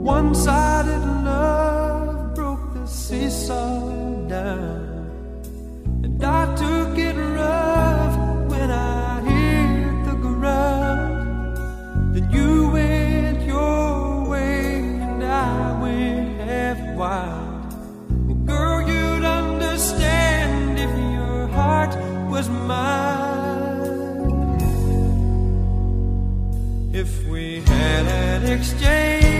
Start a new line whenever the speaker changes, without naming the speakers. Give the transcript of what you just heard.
One-sided love broke the seesaw down, and I took it rough when I hit the ground. Then you went your way, and I went half wild. Well, girl, you'd understand if your heart was mine. If we had an exchange.